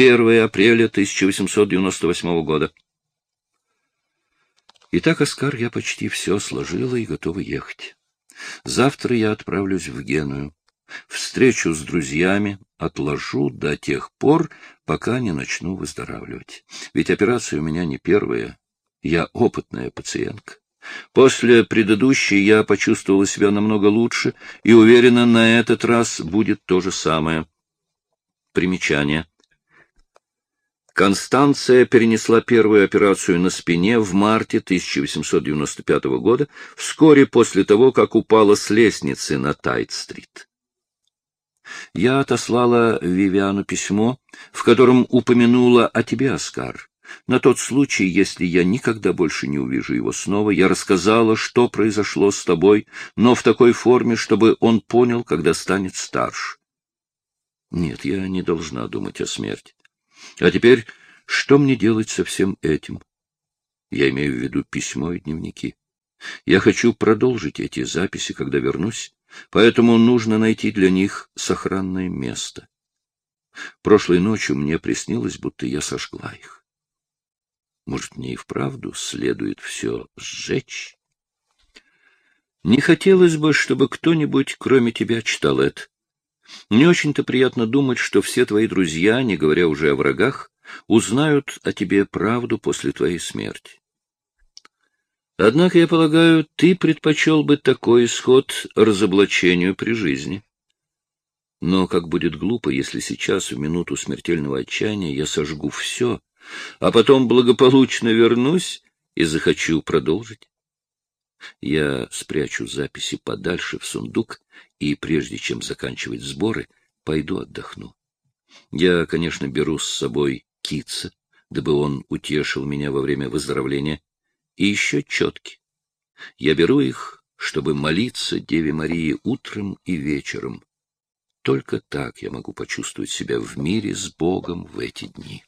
1 апреля 1898 года. Итак, Оскар, я почти все сложила и готова ехать. Завтра я отправлюсь в Геную. Встречу с друзьями отложу до тех пор, пока не начну выздоравливать. Ведь операция у меня не первая. Я опытная пациентка. После предыдущей я почувствовала себя намного лучше и уверена, на этот раз будет то же самое. Примечание. Констанция перенесла первую операцию на спине в марте 1895 года, вскоре после того, как упала с лестницы на Тайт-стрит. Я отослала Вивиану письмо, в котором упомянула о тебе, Оскар. На тот случай, если я никогда больше не увижу его снова, я рассказала, что произошло с тобой, но в такой форме, чтобы он понял, когда станет старше. Нет, я не должна думать о смерти. А теперь, что мне делать со всем этим? Я имею в виду письмо и дневники. Я хочу продолжить эти записи, когда вернусь, поэтому нужно найти для них сохранное место. Прошлой ночью мне приснилось, будто я сожгла их. Может, мне и вправду следует все сжечь? Не хотелось бы, чтобы кто-нибудь, кроме тебя, читал это. Не очень-то приятно думать, что все твои друзья, не говоря уже о врагах, узнают о тебе правду после твоей смерти. Однако, я полагаю, ты предпочел бы такой исход разоблачению при жизни. Но как будет глупо, если сейчас, в минуту смертельного отчаяния, я сожгу все, а потом благополучно вернусь и захочу продолжить. Я спрячу записи подальше в сундук и, прежде чем заканчивать сборы, пойду отдохну. Я, конечно, беру с собой кица, дабы он утешил меня во время выздоровления, и еще четки. Я беру их, чтобы молиться Деве Марии утром и вечером. Только так я могу почувствовать себя в мире с Богом в эти дни.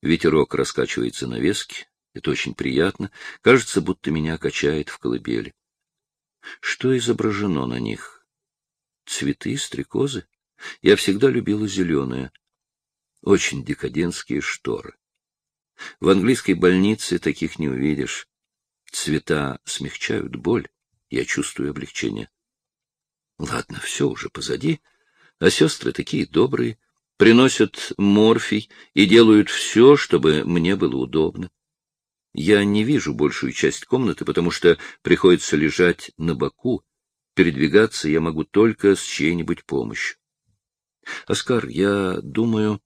Ветерок раскачивается на веске. Это очень приятно. Кажется, будто меня качает в колыбели. Что изображено на них? Цветы, стрекозы? Я всегда любила зеленое. Очень декадентские шторы. В английской больнице таких не увидишь. Цвета смягчают боль. Я чувствую облегчение. Ладно, все уже позади. А сестры такие добрые, приносят морфий и делают все, чтобы мне было удобно. Я не вижу большую часть комнаты, потому что приходится лежать на боку. Передвигаться я могу только с чьей-нибудь помощью. Оскар, я думаю...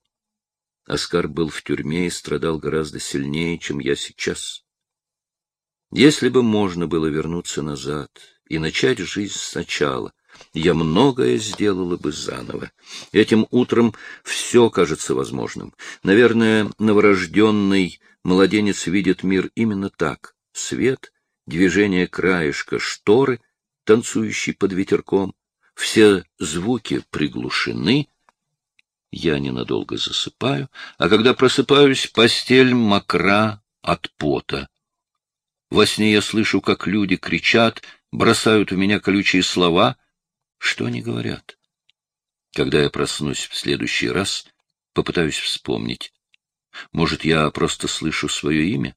Оскар был в тюрьме и страдал гораздо сильнее, чем я сейчас. Если бы можно было вернуться назад и начать жизнь сначала, я многое сделала бы заново. Этим утром все кажется возможным. Наверное, новорожденный младенец видит мир именно так. Свет, движение краешка шторы, танцующий под ветерком, все звуки приглушены. Я ненадолго засыпаю, а когда просыпаюсь, постель мокра от пота. Во сне я слышу, как люди кричат, бросают в меня колючие слова — что они говорят? Когда я проснусь в следующий раз, попытаюсь вспомнить. Может, я просто слышу свое имя?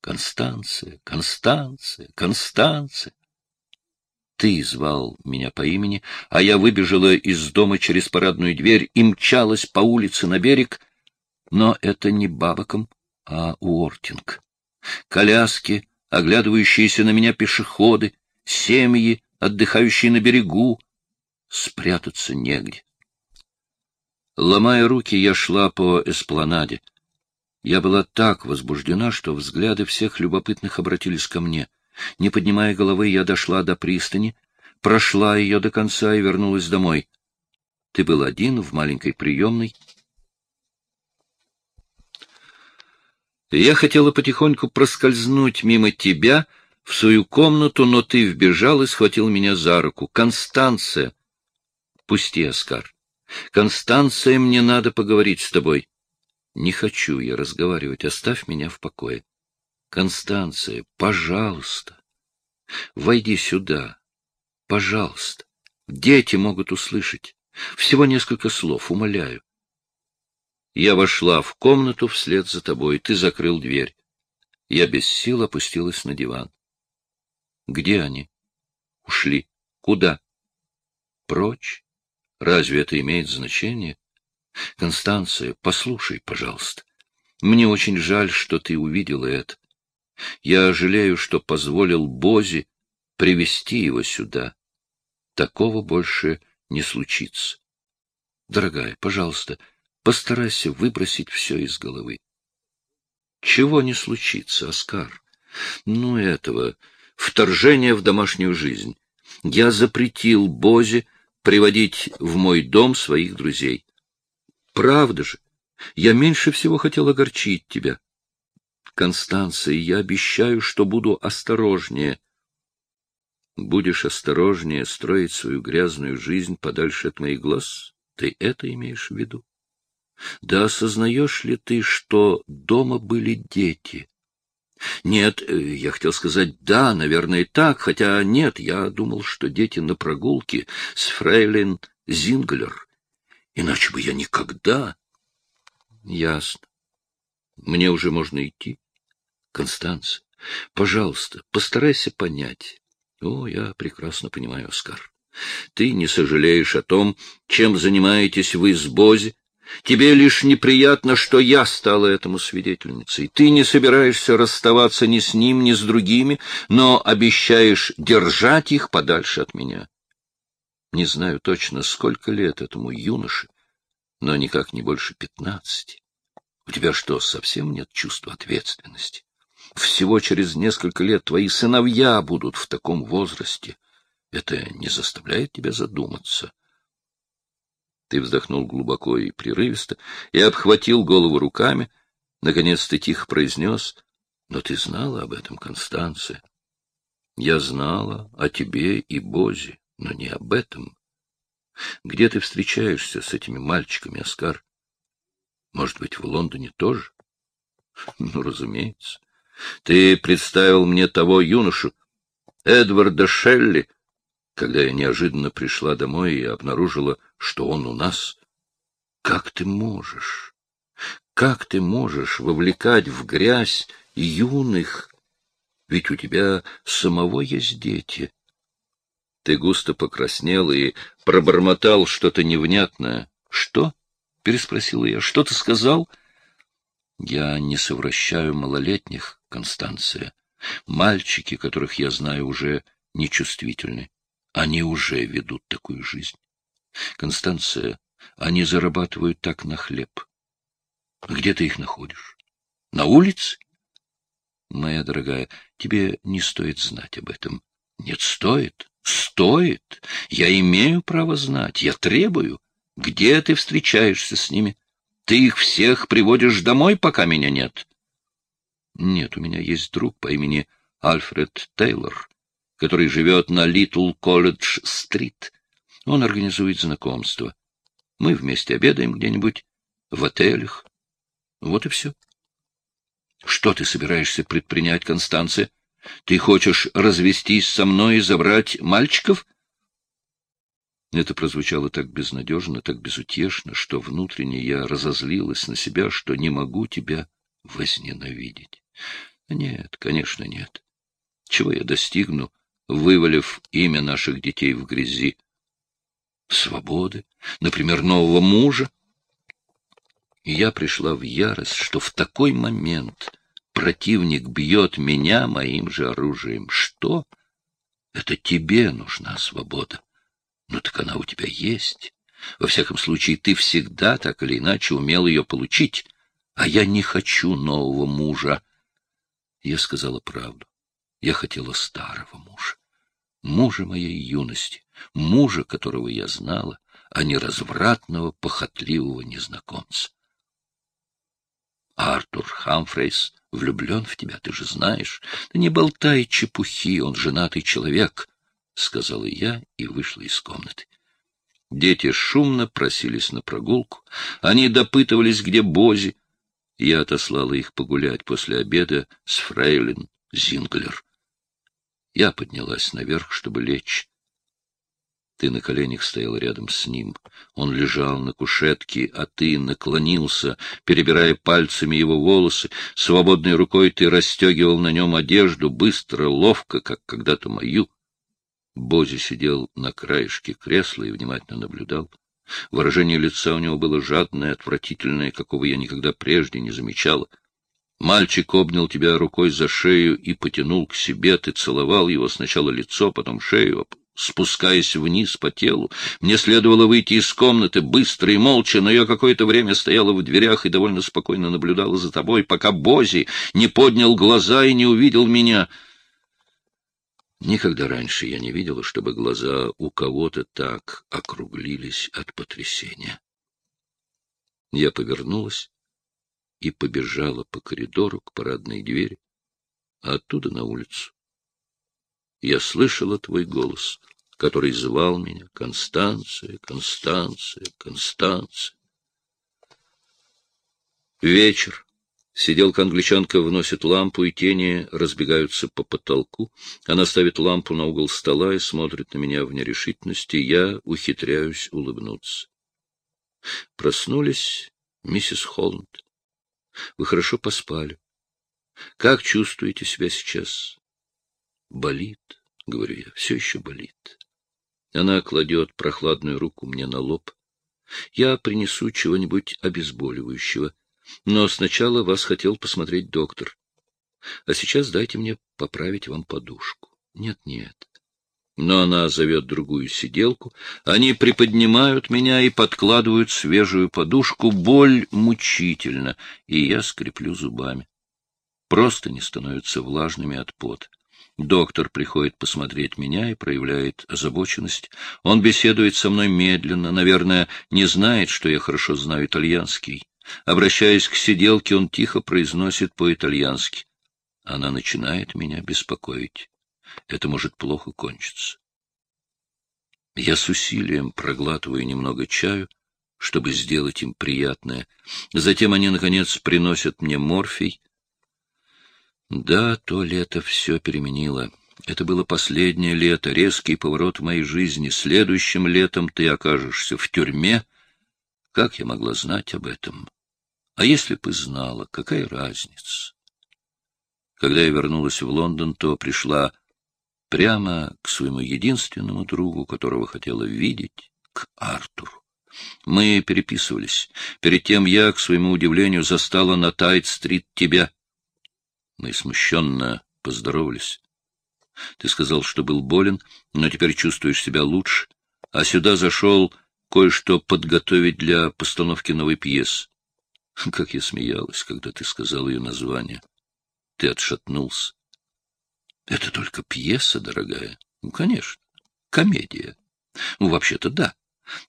Констанция, Констанция, Констанция. Ты звал меня по имени, а я выбежала из дома через парадную дверь и мчалась по улице на берег, но это не Бабаком, а Уортинг. Коляски, оглядывающиеся на меня пешеходы, семьи, отдыхающие на берегу, спрятаться негде. Ломая руки, я шла по эспланаде. Я была так возбуждена, что взгляды всех любопытных обратились ко мне. Не поднимая головы, я дошла до пристани, прошла ее до конца и вернулась домой. Ты был один в маленькой приемной. Я хотела потихоньку проскользнуть мимо тебя в свою комнату, но ты вбежал и схватил меня за руку. Констанция! Пусти, Оскар. Констанция, мне надо поговорить с тобой. Не хочу я разговаривать, оставь меня в покое. Констанция, пожалуйста. Войди сюда. Пожалуйста. Дети могут услышать. Всего несколько слов, умоляю. Я вошла в комнату вслед за тобой. Ты закрыл дверь. Я без сил опустилась на диван. Где они? Ушли. Куда? Прочь. Разве это имеет значение? Констанция, послушай, пожалуйста. Мне очень жаль, что ты увидела это. Я жалею, что позволил Бози привести его сюда. Такого больше не случится. Дорогая, пожалуйста, постарайся выбросить все из головы. Чего не случится, Оскар? Ну, этого, вторжение в домашнюю жизнь. Я запретил Бозе приводить в мой дом своих друзей. Правда же, я меньше всего хотел огорчить тебя. Констанция, я обещаю, что буду осторожнее. Будешь осторожнее строить свою грязную жизнь подальше от моих глаз? Ты это имеешь в виду? Да осознаешь ли ты, что дома были дети? Нет, э, я хотел сказать «да», наверное, так, хотя нет, я думал, что дети на прогулке с фрейлин Зинглер. Иначе бы я никогда... Ясно. Мне уже можно идти? Констанция, пожалуйста, постарайся понять. О, я прекрасно понимаю, Оскар. Ты не сожалеешь о том, чем занимаетесь вы с Бози, Тебе лишь неприятно, что я стала этому свидетельницей. Ты не собираешься расставаться ни с ним, ни с другими, но обещаешь держать их подальше от меня. Не знаю точно, сколько лет этому юноше, но никак не больше пятнадцати. У тебя что, совсем нет чувства ответственности? Всего через несколько лет твои сыновья будут в таком возрасте. Это не заставляет тебя задуматься? — ты вздохнул глубоко и прерывисто и обхватил голову руками. Наконец ты тихо произнес, «Но ты знала об этом, Констанция?» «Я знала о тебе и Бозе, но не об этом. Где ты встречаешься с этими мальчиками, Оскар? Может быть, в Лондоне тоже?» «Ну, разумеется. Ты представил мне того юношу, Эдварда Шелли, когда я неожиданно пришла домой и обнаружила, что он у нас. Как ты можешь? Как ты можешь вовлекать в грязь юных? Ведь у тебя самого есть дети. Ты густо покраснел и пробормотал что-то невнятное. — Что? — переспросила я. — Что ты сказал? — Я не совращаю малолетних, Констанция. Мальчики, которых я знаю, уже нечувствительны. Они уже ведут такую жизнь. Констанция, они зарабатывают так на хлеб. Где ты их находишь? На улице? Моя дорогая, тебе не стоит знать об этом. Нет, стоит. Стоит. Я имею право знать. Я требую. Где ты встречаешься с ними? Ты их всех приводишь домой, пока меня нет? Нет, у меня есть друг по имени Альфред Тейлор, который живет на Литл Колледж-стрит. Он организует знакомство. Мы вместе обедаем где-нибудь, в отелях. Вот и все. Что ты собираешься предпринять, Констанция? Ты хочешь развестись со мной и забрать мальчиков? Это прозвучало так безнадежно, так безутешно, что внутренне я разозлилась на себя, что не могу тебя возненавидеть. Нет, конечно, нет. Чего я достигну, вывалив имя наших детей в грязи? Свободы, например, нового мужа. И я пришла в ярость, что в такой момент противник бьет меня моим же оружием. Что? Это тебе нужна свобода. Ну так она у тебя есть. Во всяком случае, ты всегда так или иначе умел ее получить, а я не хочу нового мужа. Я сказала правду. Я хотела старого мужа мужа моей юности, мужа, которого я знала, а не развратного, похотливого незнакомца. Артур Хамфрейс влюблен в тебя, ты же знаешь. Да не болтай чепухи, он женатый человек, — сказала я и вышла из комнаты. Дети шумно просились на прогулку. Они допытывались, где Бози. Я отослала их погулять после обеда с фрейлин Зинглер. Я поднялась наверх, чтобы лечь. Ты на коленях стоял рядом с ним. Он лежал на кушетке, а ты наклонился, перебирая пальцами его волосы. Свободной рукой ты расстегивал на нем одежду, быстро, ловко, как когда-то мою. Бози сидел на краешке кресла и внимательно наблюдал. Выражение лица у него было жадное, отвратительное, какого я никогда прежде не замечала. Мальчик обнял тебя рукой за шею и потянул к себе. Ты целовал его сначала лицо, потом шею, спускаясь вниз по телу. Мне следовало выйти из комнаты быстро и молча, но я какое-то время стояла в дверях и довольно спокойно наблюдала за тобой, пока Бози не поднял глаза и не увидел меня — Никогда раньше я не видела, чтобы глаза у кого-то так округлились от потрясения. Я повернулась и побежала по коридору к парадной двери, а оттуда на улицу. Я слышала твой голос, который звал меня «Констанция, Констанция, Констанция». Вечер. Сиделка-англичанка вносит лампу, и тени разбегаются по потолку. Она ставит лампу на угол стола и смотрит на меня в нерешительности. Я ухитряюсь улыбнуться. Проснулись, миссис Холланд. Вы хорошо поспали. Как чувствуете себя сейчас? Болит, говорю я, все еще болит. Она кладет прохладную руку мне на лоб. Я принесу чего-нибудь обезболивающего. Но сначала вас хотел посмотреть доктор. А сейчас дайте мне поправить вам подушку. Нет, нет. Но она зовет другую сиделку. Они приподнимают меня и подкладывают свежую подушку. Боль мучительно, и я скреплю зубами. Просто не становятся влажными от пота. Доктор приходит посмотреть меня и проявляет озабоченность. Он беседует со мной медленно, наверное, не знает, что я хорошо знаю итальянский. Обращаясь к сиделке, он тихо произносит по-итальянски. Она начинает меня беспокоить. Это может плохо кончиться. Я с усилием проглатываю немного чаю, чтобы сделать им приятное. Затем они, наконец, приносят мне морфий. Да, то лето все переменило. Это было последнее лето, резкий поворот в моей жизни. Следующим летом ты окажешься в тюрьме. Как я могла знать об этом? А если бы знала, какая разница? Когда я вернулась в Лондон, то пришла прямо к своему единственному другу, которого хотела видеть, к Артуру. Мы переписывались. Перед тем я, к своему удивлению, застала на Тайт-стрит тебя. Мы смущенно поздоровались. Ты сказал, что был болен, но теперь чувствуешь себя лучше, а сюда зашел кое-что подготовить для постановки новой пьесы. Как я смеялась, когда ты сказал ее название. Ты отшатнулся. Это только пьеса, дорогая. Ну, конечно. Комедия. Ну, вообще-то да.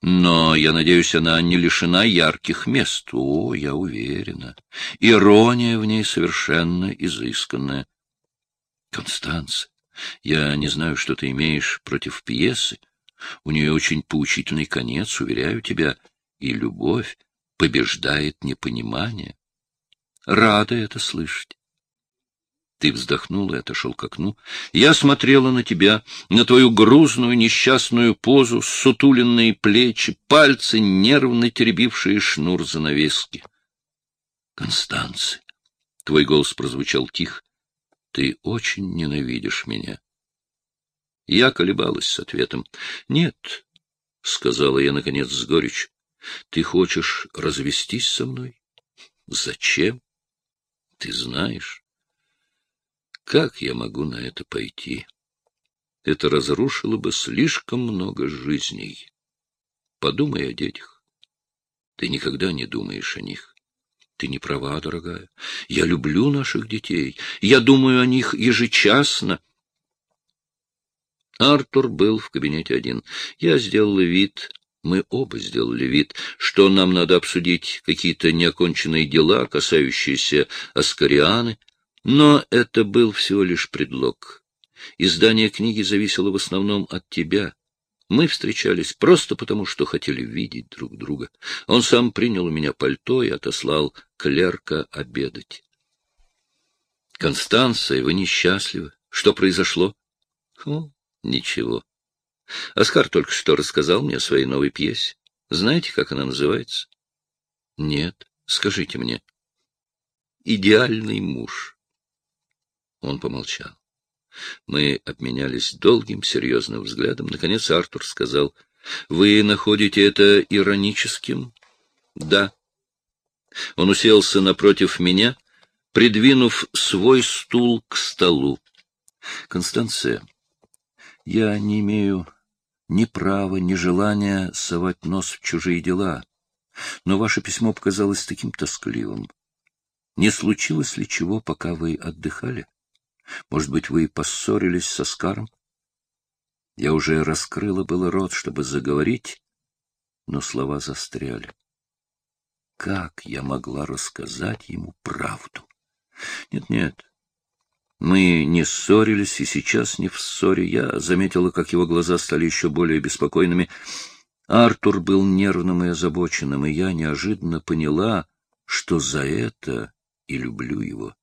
Но, я надеюсь, она не лишена ярких мест. О, я уверена. Ирония в ней совершенно изысканная. Констанция, я не знаю, что ты имеешь против пьесы. У нее очень поучительный конец, уверяю тебя, и любовь побеждает непонимание. Рада это слышать. Ты вздохнул и отошел к окну. Я смотрела на тебя, на твою грузную, несчастную позу, сутуленные плечи, пальцы, нервно теребившие шнур занавески. — Констанция, — твой голос прозвучал тихо, — ты очень ненавидишь меня. Я колебалась с ответом. — Нет, — сказала я, наконец, с горечью. Ты хочешь развестись со мной? Зачем? Ты знаешь. Как я могу на это пойти? Это разрушило бы слишком много жизней. Подумай о детях. Ты никогда не думаешь о них. Ты не права, дорогая. Я люблю наших детей. Я думаю о них ежечасно. Артур был в кабинете один. Я сделала вид, мы оба сделали вид, что нам надо обсудить какие-то неоконченные дела, касающиеся Аскарианы, но это был всего лишь предлог. Издание книги зависело в основном от тебя. Мы встречались просто потому, что хотели видеть друг друга. Он сам принял у меня пальто и отослал клерка обедать. — Констанция, вы несчастливы. Что произошло? — О, ничего. Оскар только что рассказал мне о своей новой пьесе. Знаете, как она называется? Нет, скажите мне. Идеальный муж. Он помолчал. Мы обменялись долгим, серьезным взглядом. Наконец Артур сказал, «Вы находите это ироническим?» «Да». Он уселся напротив меня, придвинув свой стул к столу. «Констанция, я не имею ни права, ни желания совать нос в чужие дела, но ваше письмо показалось таким тоскливым. Не случилось ли чего, пока вы отдыхали?» Может быть, вы поссорились со Скаром? Я уже раскрыла было рот, чтобы заговорить, но слова застряли. Как я могла рассказать ему правду? Нет-нет, мы не ссорились, и сейчас не в ссоре. Я заметила, как его глаза стали еще более беспокойными. Артур был нервным и озабоченным, и я неожиданно поняла, что за это и люблю его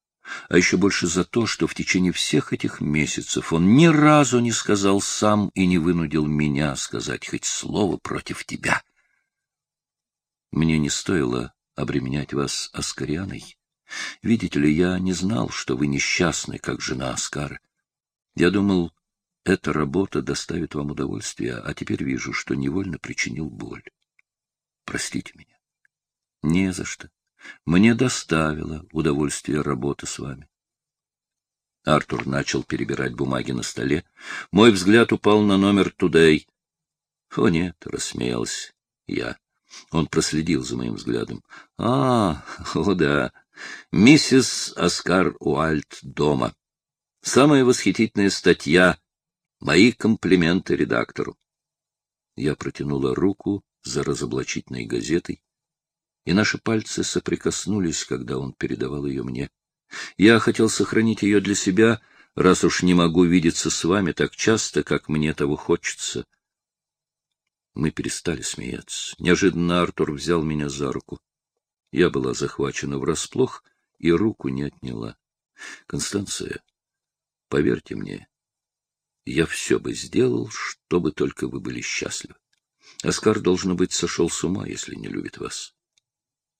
а еще больше за то, что в течение всех этих месяцев он ни разу не сказал сам и не вынудил меня сказать хоть слово против тебя. Мне не стоило обременять вас Аскарианой. Видите ли, я не знал, что вы несчастны, как жена Аскара. Я думал, эта работа доставит вам удовольствие, а теперь вижу, что невольно причинил боль. Простите меня. Не за что. Мне доставило удовольствие работа с вами. Артур начал перебирать бумаги на столе. Мой взгляд упал на номер «Тудей». — О, нет, — рассмеялся я. Он проследил за моим взглядом. — А, о да, миссис Оскар Уальт дома. Самая восхитительная статья. Мои комплименты редактору. Я протянула руку за разоблачительной газетой и наши пальцы соприкоснулись, когда он передавал ее мне. Я хотел сохранить ее для себя, раз уж не могу видеться с вами так часто, как мне того хочется. Мы перестали смеяться. Неожиданно Артур взял меня за руку. Я была захвачена врасплох и руку не отняла. — Констанция, поверьте мне, я все бы сделал, чтобы только вы были счастливы. Оскар, должно быть, сошел с ума, если не любит вас.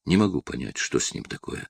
Не могу понять, что с ним такое.